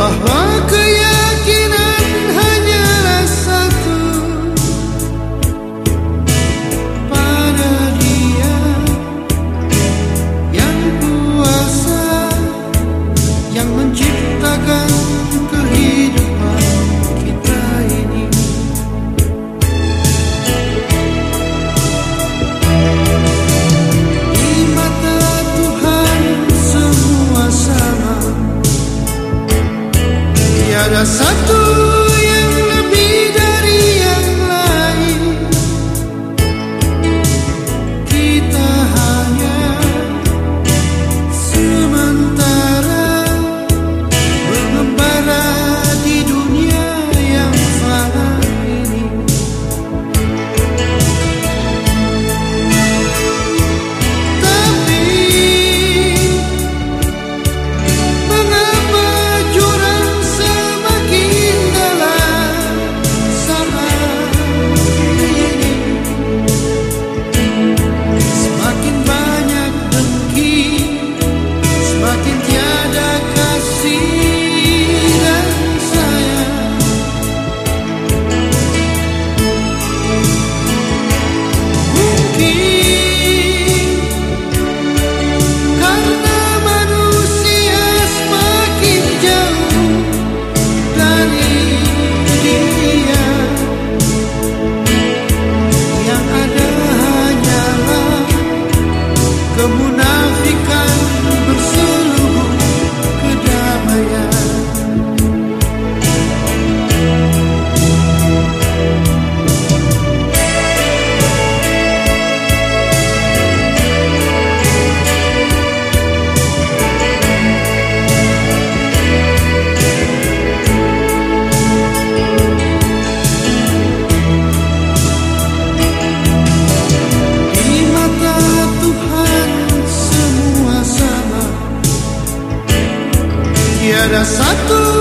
bahwa keyakinan hanyalah satu pada Dia yang kuasa yang menciptakan kehidupan. para satu the moon. tiada satu